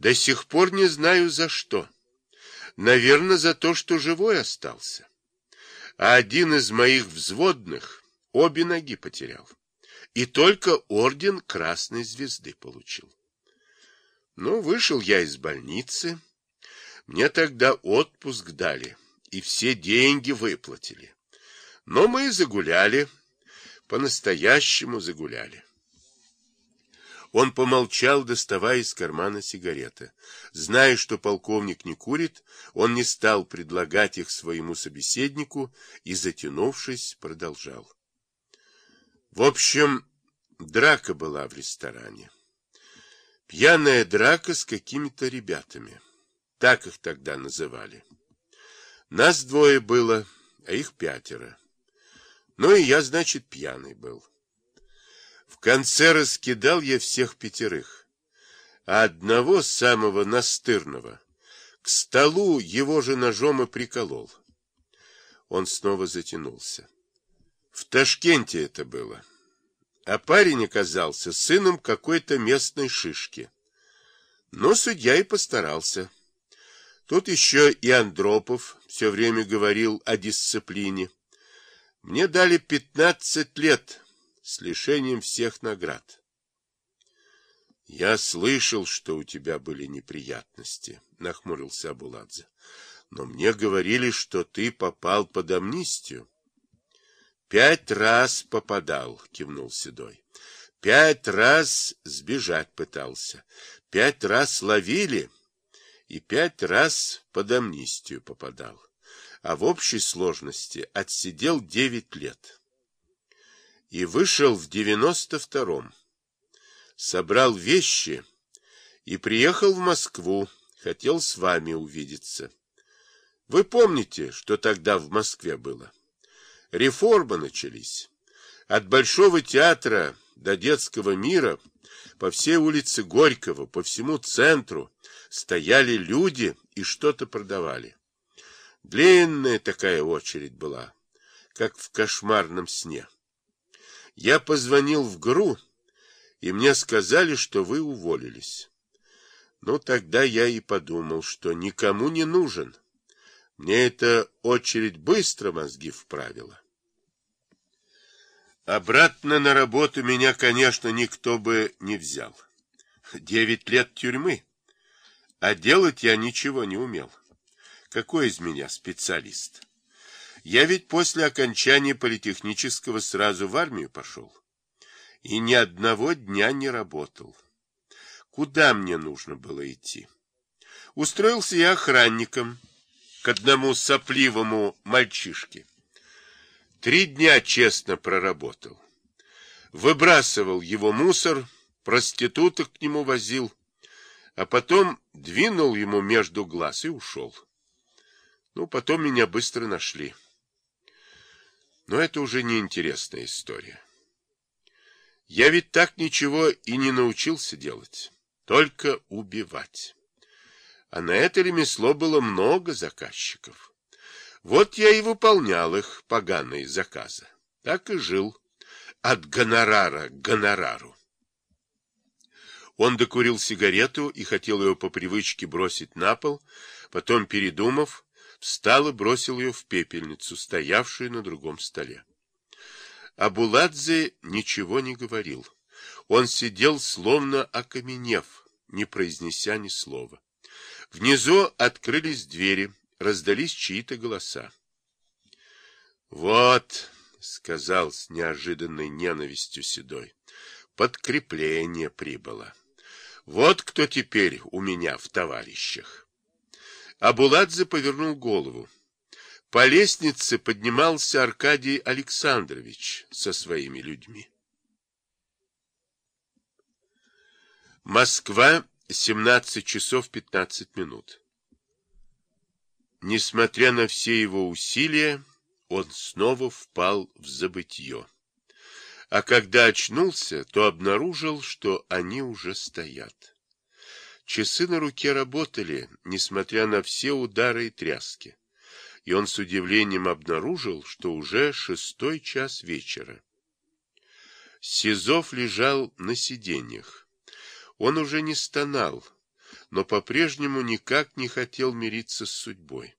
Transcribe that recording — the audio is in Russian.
До сих пор не знаю за что. Наверное, за то, что живой остался. А один из моих взводных обе ноги потерял. И только орден Красной Звезды получил. Ну, вышел я из больницы. Мне тогда отпуск дали и все деньги выплатили. Но мы загуляли, по-настоящему загуляли. Он помолчал, доставая из кармана сигареты. Зная, что полковник не курит, он не стал предлагать их своему собеседнику и, затянувшись, продолжал. В общем, драка была в ресторане. Пьяная драка с какими-то ребятами. Так их тогда называли. Нас двое было, а их пятеро. Ну и я, значит, пьяный был. В конце раскидал я всех пятерых, а одного самого настырного к столу его же ножом и приколол. Он снова затянулся. В Ташкенте это было. А парень оказался сыном какой-то местной шишки. Но судья и постарался. Тут еще и Андропов все время говорил о дисциплине. Мне дали пятнадцать лет с лишением всех наград. Я слышал, что у тебя были неприятности, нахмурился Абуладзе. Но мне говорили, что ты попал под амнистию. Пять раз попадал, кивнул Седой. Пять раз сбежать пытался. Пять раз ловили и пять раз под амнистию попадал а в общей сложности отсидел девять лет. И вышел в девяносто втором. Собрал вещи и приехал в Москву, хотел с вами увидеться. Вы помните, что тогда в Москве было? Реформы начались. От Большого театра до детского мира по всей улице Горького, по всему центру стояли люди и что-то продавали. Длинная такая очередь была, как в кошмарном сне. Я позвонил в ГРУ, и мне сказали, что вы уволились. Ну, тогда я и подумал, что никому не нужен. Мне эта очередь быстро мозги вправила. Обратно на работу меня, конечно, никто бы не взял. Девять лет тюрьмы, а делать я ничего не умел. Какой из меня специалист? Я ведь после окончания политехнического сразу в армию пошел. И ни одного дня не работал. Куда мне нужно было идти? Устроился я охранником к одному сопливому мальчишке. Три дня честно проработал. Выбрасывал его мусор, проституток к нему возил, а потом двинул ему между глаз и ушел. Ну, потом меня быстро нашли. Но это уже не интересная история. Я ведь так ничего и не научился делать, только убивать. А на это ремесло было много заказчиков. Вот я и выполнял их поганые заказы. Так и жил от гонорара к гонорару. Он докурил сигарету и хотел ее по привычке бросить на пол, потом, передумав, встал и бросил ее в пепельницу, стоявшую на другом столе. Абуладзе ничего не говорил. Он сидел, словно окаменев, не произнеся ни слова. Внизу открылись двери, раздались чьи-то голоса. — Вот, — сказал с неожиданной ненавистью Седой, — подкрепление прибыло. Вот кто теперь у меня в товарищах. Абуладзе повернул голову. По лестнице поднимался Аркадий Александрович со своими людьми. Москва, 17 часов 15 минут. Несмотря на все его усилия, он снова впал в забытье. А когда очнулся, то обнаружил, что они уже стоят. Часы на руке работали, несмотря на все удары и тряски, и он с удивлением обнаружил, что уже шестой час вечера. Сизов лежал на сиденьях. Он уже не стонал, но по-прежнему никак не хотел мириться с судьбой.